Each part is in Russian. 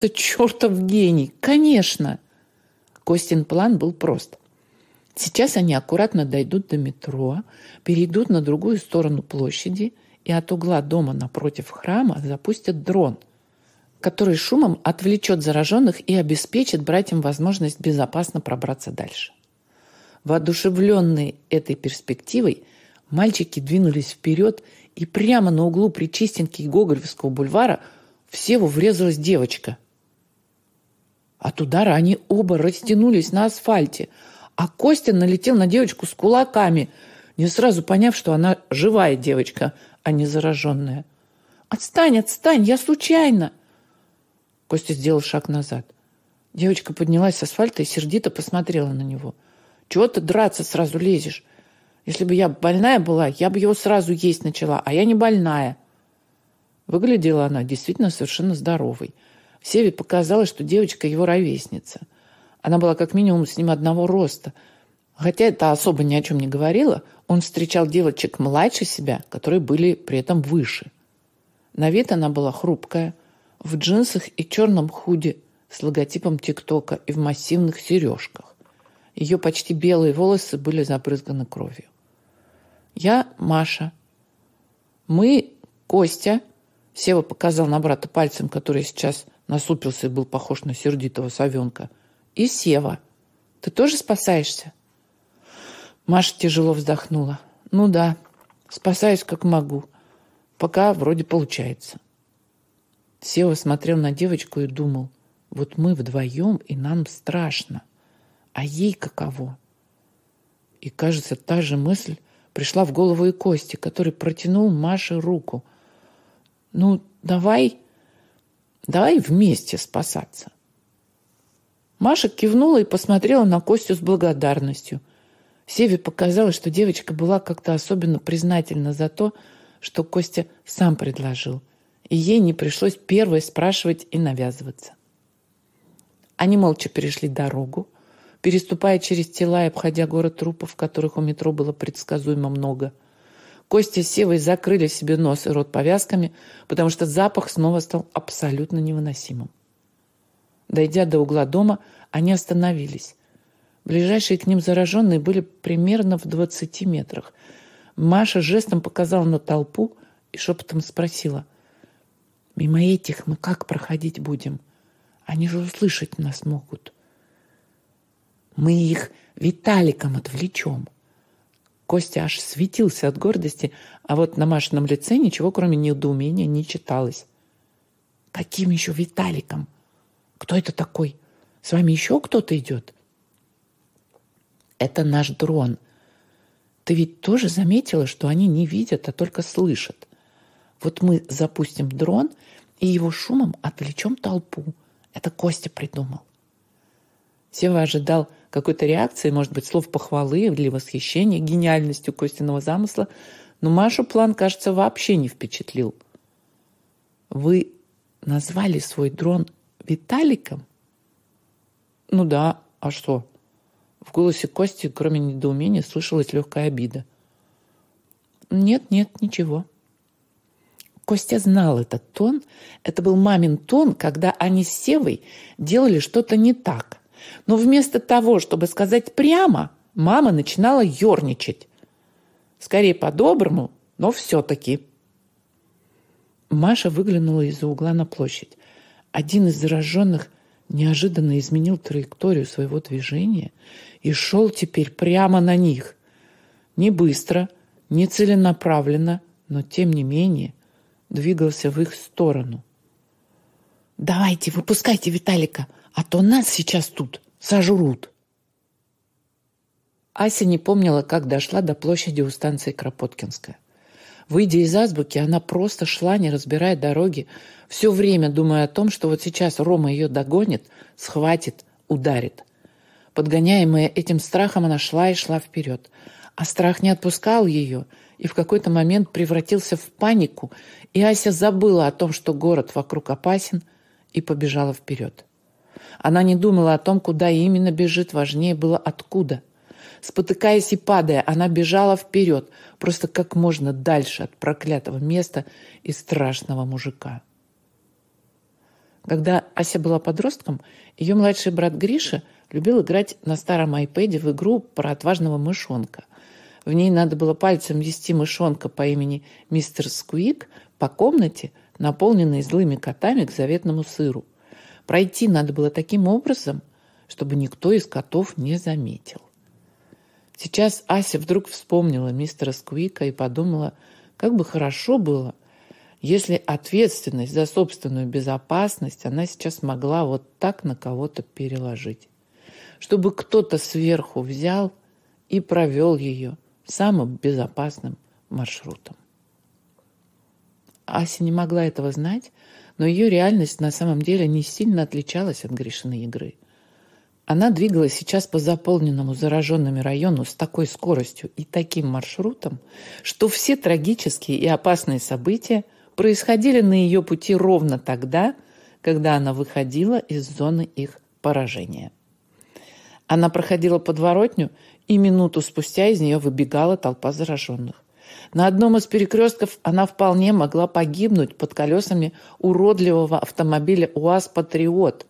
Это чертов гений, конечно. Костин план был прост. Сейчас они аккуратно дойдут до метро, перейдут на другую сторону площади и от угла дома напротив храма запустят дрон, который шумом отвлечет зараженных и обеспечит братьям возможность безопасно пробраться дальше. Воодушевленные этой перспективой, мальчики двинулись вперед, и прямо на углу Причистенки и Гоголевского бульвара в Севу врезалась девочка. От удара они оба растянулись на асфальте, а Костя налетел на девочку с кулаками, не сразу поняв, что она живая девочка, а не зараженная. «Отстань, отстань, я случайно!» Костя сделал шаг назад. Девочка поднялась с асфальта и сердито посмотрела на него. «Чего ты драться сразу лезешь? Если бы я больная была, я бы его сразу есть начала, а я не больная». Выглядела она действительно совершенно здоровой. Севе показалось, что девочка его ровесница. Она была как минимум с ним одного роста. Хотя это особо ни о чем не говорило, он встречал девочек младше себя, которые были при этом выше. На вид она была хрупкая, в джинсах и черном худе с логотипом ТикТока и в массивных сережках. Ее почти белые волосы были забрызганы кровью. Я Маша. Мы Костя. Сева показал на брата пальцем, который сейчас насупился и был похож на сердитого совенка. И Сева. Ты тоже спасаешься? Маша тяжело вздохнула. Ну да, спасаюсь как могу. Пока вроде получается. Сева смотрел на девочку и думал, вот мы вдвоем, и нам страшно. А ей каково? И, кажется, та же мысль пришла в голову и Кости, который протянул Маше руку. «Ну, давай, давай вместе спасаться». Маша кивнула и посмотрела на Костю с благодарностью. Севе показалось, что девочка была как-то особенно признательна за то, что Костя сам предложил, и ей не пришлось первой спрашивать и навязываться. Они молча перешли дорогу, переступая через тела и обходя город трупов, которых у метро было предсказуемо много. Костя с Севой закрыли себе нос и рот повязками, потому что запах снова стал абсолютно невыносимым. Дойдя до угла дома, они остановились. Ближайшие к ним зараженные были примерно в 20 метрах. Маша жестом показала на толпу и шепотом спросила. «Мимо этих мы как проходить будем? Они же услышать нас могут». Мы их Виталиком отвлечем. Костя аж светился от гордости, а вот на Машином лице ничего, кроме недоумения, не читалось. «Каким еще Виталиком? Кто это такой? С вами еще кто-то идет?» «Это наш дрон. Ты ведь тоже заметила, что они не видят, а только слышат. Вот мы запустим дрон и его шумом отвлечем толпу. Это Костя придумал». Сева ожидал какой-то реакции, может быть, слов похвалы или восхищения гениальностью Костиного замысла, но Машу план, кажется, вообще не впечатлил. «Вы назвали свой дрон Виталиком?» «Ну да, а что?» В голосе Кости, кроме недоумения, слышалась легкая обида. «Нет, нет, ничего». Костя знал этот тон. Это был мамин тон, когда они с Севой делали что-то не так. Но вместо того, чтобы сказать прямо, мама начинала ерничать. Скорее по-доброму, но все-таки. Маша выглянула из-за угла на площадь. Один из зараженных неожиданно изменил траекторию своего движения и шел теперь прямо на них. Не быстро, не целенаправленно, но тем не менее двигался в их сторону. «Давайте, выпускайте Виталика, а то нас сейчас тут сожрут. Ася не помнила, как дошла до площади у станции Кропоткинская. Выйдя из азбуки, она просто шла, не разбирая дороги, все время думая о том, что вот сейчас Рома ее догонит, схватит, ударит. Подгоняемая этим страхом, она шла и шла вперед. А страх не отпускал ее и в какой-то момент превратился в панику, и Ася забыла о том, что город вокруг опасен, и побежала вперед. Она не думала о том, куда именно бежит, важнее было откуда. Спотыкаясь и падая, она бежала вперед, просто как можно дальше от проклятого места и страшного мужика. Когда Ася была подростком, ее младший брат Гриша любил играть на старом айпэде в игру про отважного мышонка. В ней надо было пальцем вести мышонка по имени мистер Сквик по комнате, наполненной злыми котами к заветному сыру. Пройти надо было таким образом, чтобы никто из котов не заметил. Сейчас Ася вдруг вспомнила мистера Сквика и подумала, как бы хорошо было, если ответственность за собственную безопасность она сейчас могла вот так на кого-то переложить. Чтобы кто-то сверху взял и провел ее самым безопасным маршрутом. Ася не могла этого знать, но ее реальность на самом деле не сильно отличалась от Гришиной игры – она двигалась сейчас по заполненному зараженными району с такой скоростью и таким маршрутом, что все трагические и опасные события происходили на ее пути ровно тогда, когда она выходила из зоны их поражения. Она проходила подворотню, и минуту спустя из нее выбегала толпа зараженных. На одном из перекрестков она вполне могла погибнуть под колесами уродливого автомобиля УАЗ «Патриот»,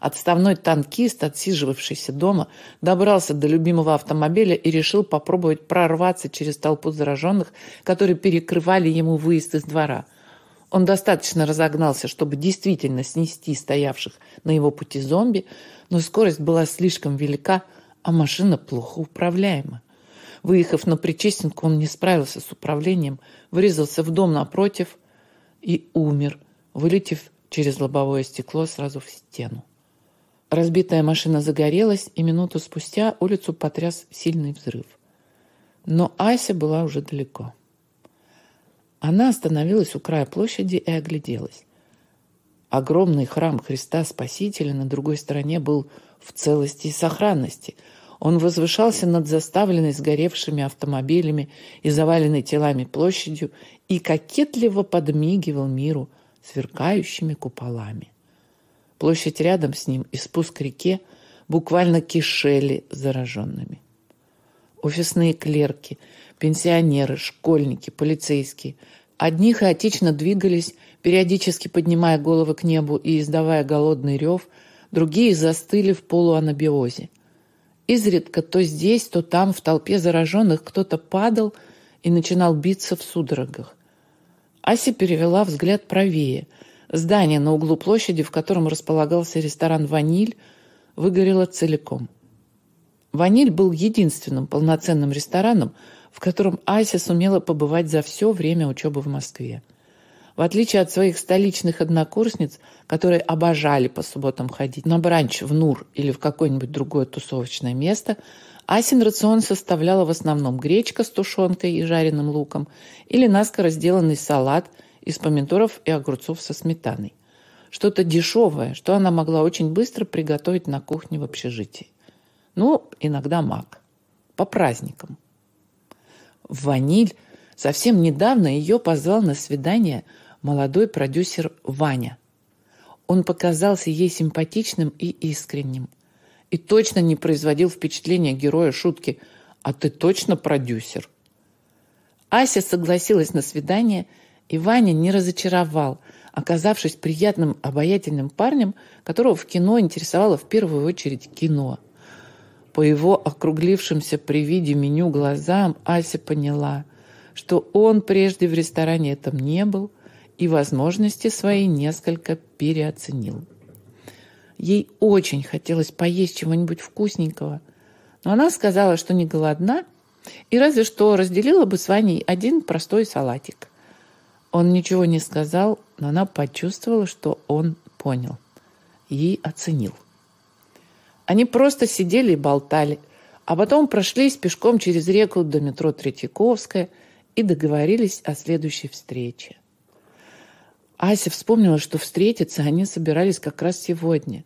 Отставной танкист, отсиживавшийся дома, добрался до любимого автомобиля и решил попробовать прорваться через толпу зараженных, которые перекрывали ему выезд из двора. Он достаточно разогнался, чтобы действительно снести стоявших на его пути зомби, но скорость была слишком велика, а машина плохо управляема. Выехав на Причестенку, он не справился с управлением, врезался в дом напротив и умер, вылетев через лобовое стекло сразу в стену. Разбитая машина загорелась, и минуту спустя улицу потряс сильный взрыв. Но Ася была уже далеко. Она остановилась у края площади и огляделась. Огромный храм Христа Спасителя на другой стороне был в целости и сохранности. Он возвышался над заставленной сгоревшими автомобилями и заваленной телами площадью и кокетливо подмигивал миру сверкающими куполами. Площадь рядом с ним и спуск к реке буквально кишели зараженными. Офисные клерки, пенсионеры, школьники, полицейские. Одни хаотично двигались, периодически поднимая головы к небу и издавая голодный рев, другие застыли в полуанабиозе. Изредка то здесь, то там в толпе зараженных кто-то падал и начинал биться в судорогах. Ася перевела взгляд правее – Здание на углу площади, в котором располагался ресторан «Ваниль», выгорело целиком. «Ваниль» был единственным полноценным рестораном, в котором Ася сумела побывать за все время учебы в Москве. В отличие от своих столичных однокурсниц, которые обожали по субботам ходить на бранч в Нур или в какое-нибудь другое тусовочное место, Асин рацион составляла в основном гречка с тушенкой и жареным луком или наскоро сделанный салат – из помидоров и огурцов со сметаной. Что-то дешевое, что она могла очень быстро приготовить на кухне в общежитии. Ну, иногда мак. По праздникам. «Ваниль» совсем недавно ее позвал на свидание молодой продюсер Ваня. Он показался ей симпатичным и искренним. И точно не производил впечатления героя шутки «А ты точно продюсер?» Ася согласилась на свидание – и Ваня не разочаровал, оказавшись приятным, обаятельным парнем, которого в кино интересовало в первую очередь кино. По его округлившимся при виде меню глазам Ася поняла, что он прежде в ресторане этом не был и возможности свои несколько переоценил. Ей очень хотелось поесть чего-нибудь вкусненького, но она сказала, что не голодна и разве что разделила бы с Ваней один простой салатик. Он ничего не сказал, но она почувствовала, что он понял и оценил. Они просто сидели и болтали, а потом прошлись пешком через реку до метро Третьяковская и договорились о следующей встрече. Ася вспомнила, что встретиться они собирались как раз сегодня.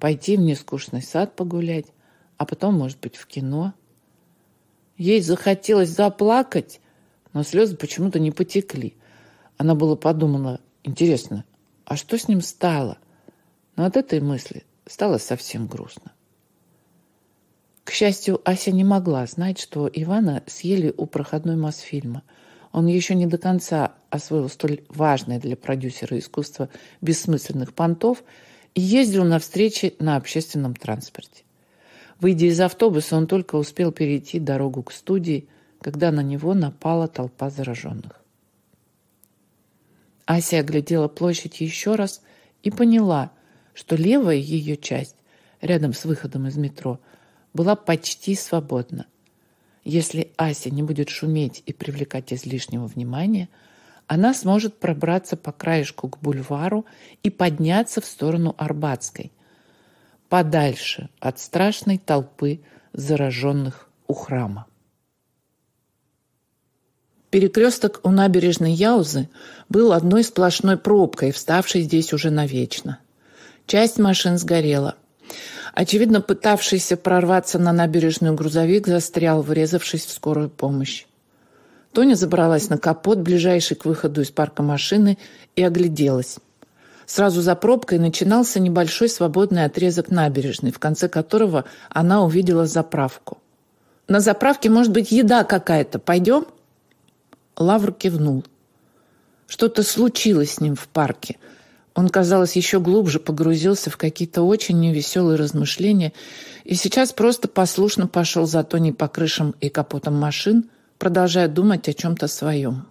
Пойти в нескучный сад погулять, а потом, может быть, в кино. Ей захотелось заплакать, но слезы почему-то не потекли – она было подумала, интересно, а что с ним стало? Но от этой мысли стало совсем грустно. К счастью, Ася не могла знать, что Ивана съели у проходной Мосфильма. Он еще не до конца освоил столь важное для продюсера искусство бессмысленных понтов и ездил на встречи на общественном транспорте. Выйдя из автобуса, он только успел перейти дорогу к студии, когда на него напала толпа зараженных. Ася оглядела площадь еще раз и поняла, что левая ее часть, рядом с выходом из метро, была почти свободна. Если Ася не будет шуметь и привлекать излишнего внимания, она сможет пробраться по краешку к бульвару и подняться в сторону Арбатской, подальше от страшной толпы зараженных у храма. Перекресток у набережной Яузы был одной сплошной пробкой, вставшей здесь уже навечно. Часть машин сгорела. Очевидно, пытавшийся прорваться на набережную грузовик застрял, врезавшись в скорую помощь. Тоня забралась на капот, ближайший к выходу из парка машины, и огляделась. Сразу за пробкой начинался небольшой свободный отрезок набережной, в конце которого она увидела заправку. «На заправке может быть еда какая-то. Пойдем?» Лавр кивнул. Что-то случилось с ним в парке. Он, казалось, еще глубже погрузился в какие-то очень невеселые размышления и сейчас просто послушно пошел за Тони по крышам и капотам машин, продолжая думать о чем-то своем.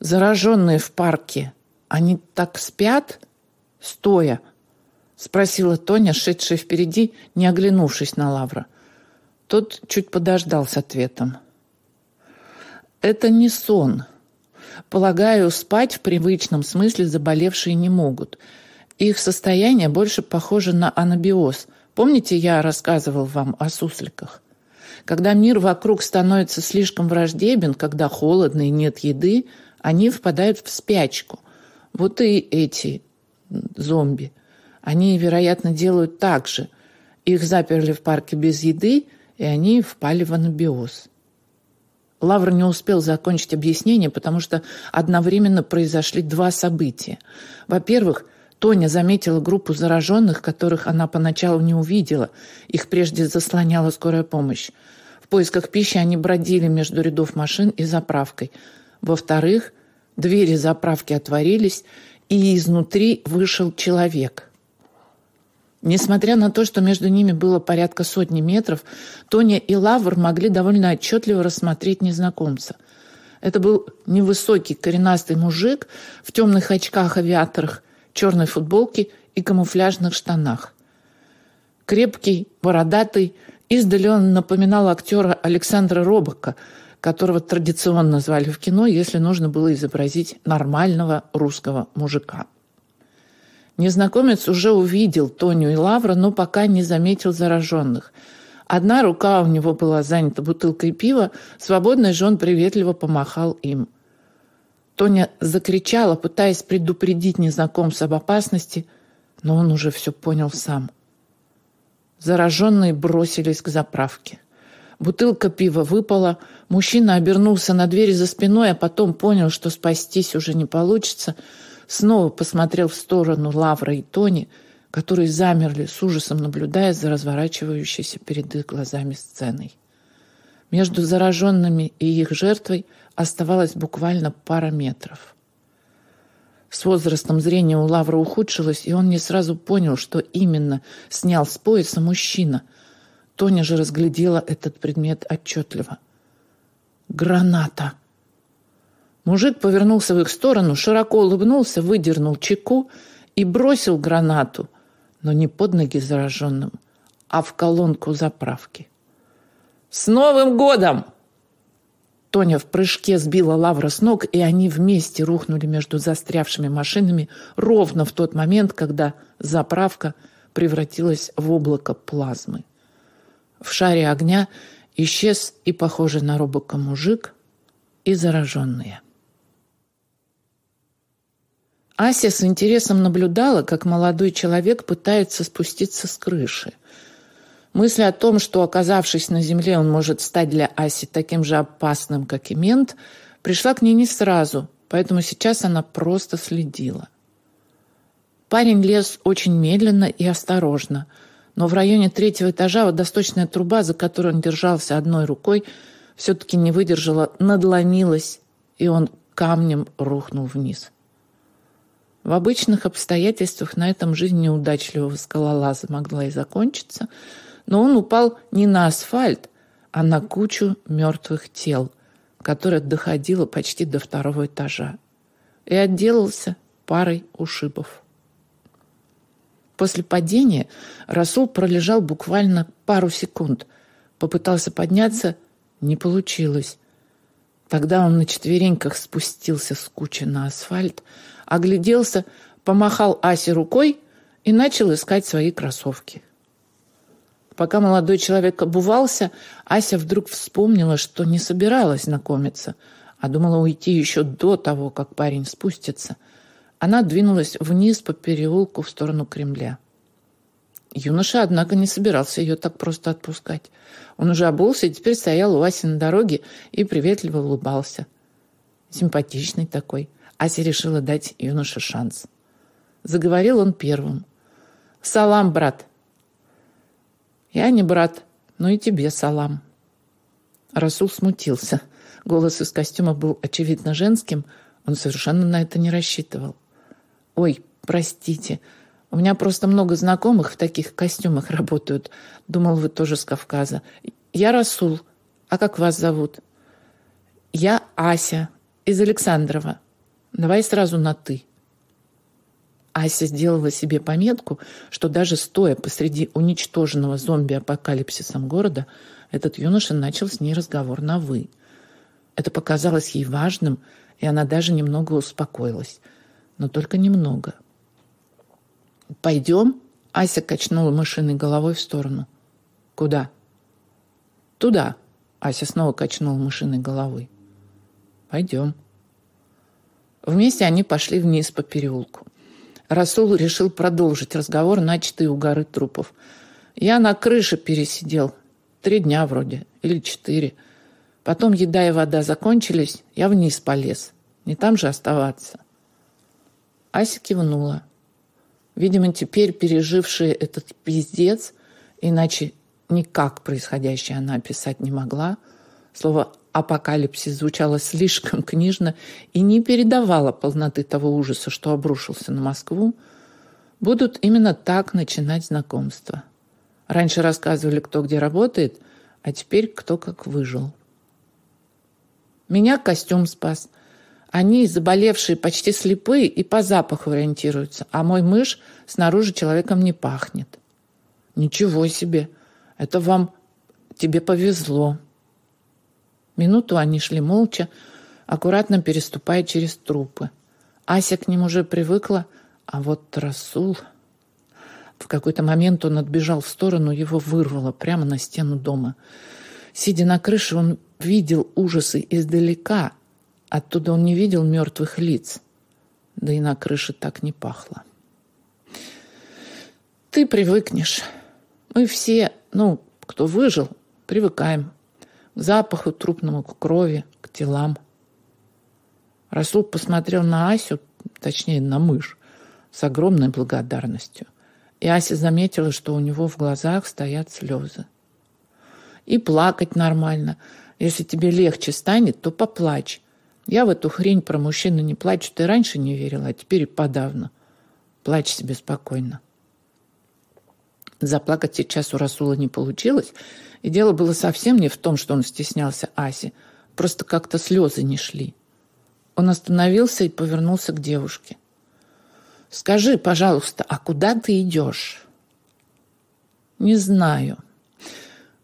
Зараженные в парке они так спят, стоя?» — спросила Тоня, шедшая впереди, не оглянувшись на Лавра. Тот чуть подождал с ответом. «Это не сон. Полагаю, спать в привычном смысле заболевшие не могут. Их состояние больше похоже на анабиоз. Помните, я рассказывал вам о сусликах? Когда мир вокруг становится слишком враждебен, когда холодно и нет еды, они впадают в спячку – вот и эти зомби. Они, вероятно, делают так же. Их заперли в парке без еды, и они впали в анабиоз. Лавр не успел закончить объяснение, потому что одновременно произошли два события. Во-первых, Тоня заметила группу зараженных, которых она поначалу не увидела. Их прежде заслоняла скорая помощь. В поисках пищи они бродили между рядов машин и заправкой. Во-вторых, Двери заправки отворились, и изнутри вышел человек. Несмотря на то, что между ними было порядка сотни метров, Тоня и Лавр могли довольно отчетливо рассмотреть незнакомца. Это был невысокий коренастый мужик в темных очках-авиаторах, черной футболке и камуфляжных штанах. Крепкий, бородатый, издали он напоминал актера Александра Робока – которого традиционно звали в кино, если нужно было изобразить нормального русского мужика. Незнакомец уже увидел Тоню и Лавра, но пока не заметил зараженных. Одна рука у него была занята бутылкой пива, свободной же он приветливо помахал им. Тоня закричала, пытаясь предупредить незнакомца об опасности, но он уже все понял сам. Зараженные бросились к заправке. Бутылка пива выпала, мужчина обернулся на двери за спиной, а потом понял, что спастись уже не получится, снова посмотрел в сторону Лавра и Тони, которые замерли с ужасом, наблюдая за разворачивающейся перед их глазами сценой. Между зараженными и их жертвой оставалось буквально пара метров. С возрастом зрение у Лавра ухудшилось, и он не сразу понял, что именно снял с пояса мужчина – Тоня же разглядела этот предмет отчетливо. Граната. Мужик повернулся в их сторону, широко улыбнулся, выдернул чеку и бросил гранату, но не под ноги зараженным, а в колонку заправки. «С Новым годом!» Тоня в прыжке сбила Лавра с ног, и они вместе рухнули между застрявшими машинами ровно в тот момент, когда заправка превратилась в облако плазмы. В шаре огня исчез и похожий на робока мужик, и зараженные. Ася с интересом наблюдала, как молодой человек пытается спуститься с крыши. Мысль о том, что, оказавшись на земле, он может стать для Аси таким же опасным, как и мент, пришла к ней не сразу, поэтому сейчас она просто следила. Парень лез очень медленно и осторожно – но в районе третьего этажа водосточная труба, за которую он держался одной рукой, все-таки не выдержала, надломилась, и он камнем рухнул вниз. В обычных обстоятельствах на этом жизнь неудачливого скалолаза могла и закончиться, но он упал не на асфальт, а на кучу мертвых тел, которая доходила почти до второго этажа, и отделался парой ушибов. После падения Расул пролежал буквально пару секунд. Попытался подняться, не получилось. Тогда он на четвереньках спустился с кучи на асфальт, огляделся, помахал Асе рукой и начал искать свои кроссовки. Пока молодой человек обувался, Ася вдруг вспомнила, что не собиралась знакомиться, а думала уйти еще до того, как парень спустится. Она двинулась вниз по переулку в сторону Кремля. Юноша, однако, не собирался ее так просто отпускать. Он уже обулся и теперь стоял у Аси на дороге и приветливо улыбался. Симпатичный такой – Ася решила дать юноше шанс. Заговорил он первым. «Салам, брат!» «Я не брат, но и тебе салам». Расул смутился. Голос из костюма был очевидно женским. Он совершенно на это не рассчитывал. «Ой, простите, у меня просто много знакомых в таких костюмах работают. Думал, вы тоже с Кавказа. Я Расул. А как вас зовут?» «Я Ася из Александрова». Давай сразу на «ты». Ася сделала себе пометку, что даже стоя посреди уничтоженного зомби-апокалипсисом города, этот юноша начал с ней разговор на «вы». Это показалось ей важным, и она даже немного успокоилась. Но только немного. «Пойдем?» — Ася качнула машиной головой в сторону. «Куда?» «Туда», — Ася снова качнула машиной головой. «Пойдем». Вместе они пошли вниз по переулку. Расул решил продолжить разговор, начатый у горы трупов. «Я на крыше пересидел. Три дня вроде, или четыре. Потом еда и вода закончились, я вниз полез. Не там же оставаться». Ася кивнула. Видимо, теперь пережившая этот пиздец, иначе никак происходящее она описать не могла, слово апокалипсис звучало слишком книжно и не передавало полноты того ужаса, что обрушился на Москву, будут именно так начинать знакомство. Раньше рассказывали, кто где работает, а теперь кто как выжил. Меня костюм спас. Они, заболевшие, почти слепые и по запаху ориентируются, а мой мышь снаружи человеком не пахнет. Ничего себе! Это вам, тебе повезло. Минуту они шли молча, аккуратно переступая через трупы. Ася к ним уже привыкла, а вот Расул... В какой-то момент он отбежал в сторону, его вырвало прямо на стену дома. Сидя на крыше, он видел ужасы издалека. Оттуда он не видел мертвых лиц. Да и на крыше так не пахло. Ты привыкнешь. Мы все, ну, кто выжил, привыкаем к запаху трупному, к крови, к телам. Расул посмотрел на Асю, точнее, на мышь, с огромной благодарностью. И Ася заметила, что у него в глазах стоят слезы. И плакать нормально. Если тебе легче станет, то поплачь. Я в эту хрень про мужчину не плачу. Ты раньше не верила, а теперь и подавно. Плачь себе спокойно. Заплакать сейчас у Расула не получилось, и дело было совсем не в том, что он стеснялся Аси, просто как-то слезы не шли. Он остановился и повернулся к девушке. «Скажи, пожалуйста, а куда ты идешь?» «Не знаю.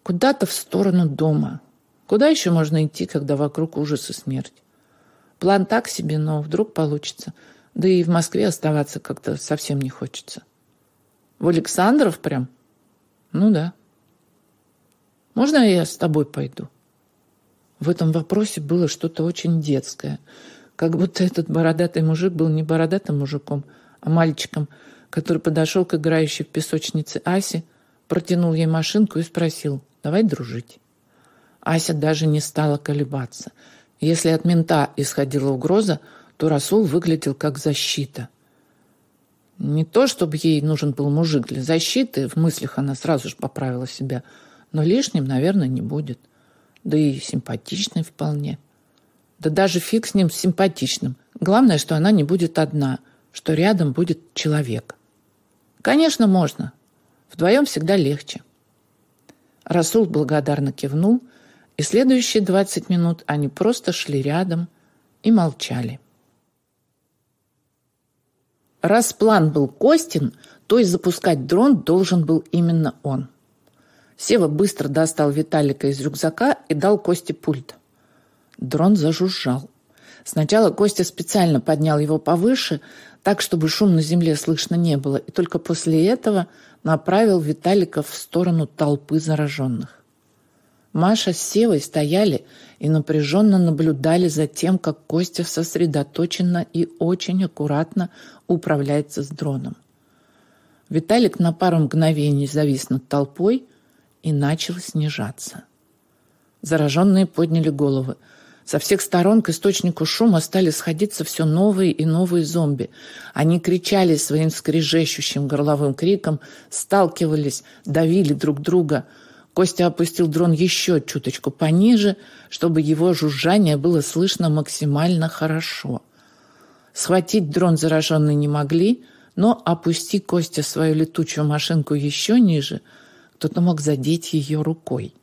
Куда-то в сторону дома. Куда еще можно идти, когда вокруг ужас и смерть? План так себе, но вдруг получится. Да и в Москве оставаться как-то совсем не хочется». В Александров прям? Ну да. Можно я с тобой пойду? В этом вопросе было что-то очень детское. Как будто этот бородатый мужик был не бородатым мужиком, а мальчиком, который подошел к играющей в песочнице Асе, протянул ей машинку и спросил, давай дружить. Ася даже не стала колебаться. Если от мента исходила угроза, то Расул выглядел как защита – не то, чтобы ей нужен был мужик для защиты, в мыслях она сразу же поправила себя, но лишним, наверное, не будет. Да и симпатичный вполне. Да даже фиг с ним симпатичным. Главное, что она не будет одна, что рядом будет человек. Конечно, можно. Вдвоем всегда легче. Расул благодарно кивнул, и следующие 20 минут они просто шли рядом и молчали. Раз план был Костин, то и запускать дрон должен был именно он. Сева быстро достал Виталика из рюкзака и дал Косте пульт. Дрон зажужжал. Сначала Костя специально поднял его повыше, так, чтобы шум на земле слышно не было, и только после этого направил Виталика в сторону толпы зараженных. Маша с Севой стояли и напряженно наблюдали за тем, как Костя сосредоточенно и очень аккуратно управляется с дроном. Виталик на пару мгновений завис над толпой и начал снижаться. Зараженные подняли головы. Со всех сторон к источнику шума стали сходиться все новые и новые зомби. Они кричали своим скрежещущим горловым криком, сталкивались, давили друг друга. Костя опустил дрон еще чуточку пониже, чтобы его жужжание было слышно максимально хорошо. Схватить дрон зараженные не могли, но опусти Костя свою летучую машинку еще ниже, кто-то мог задеть ее рукой.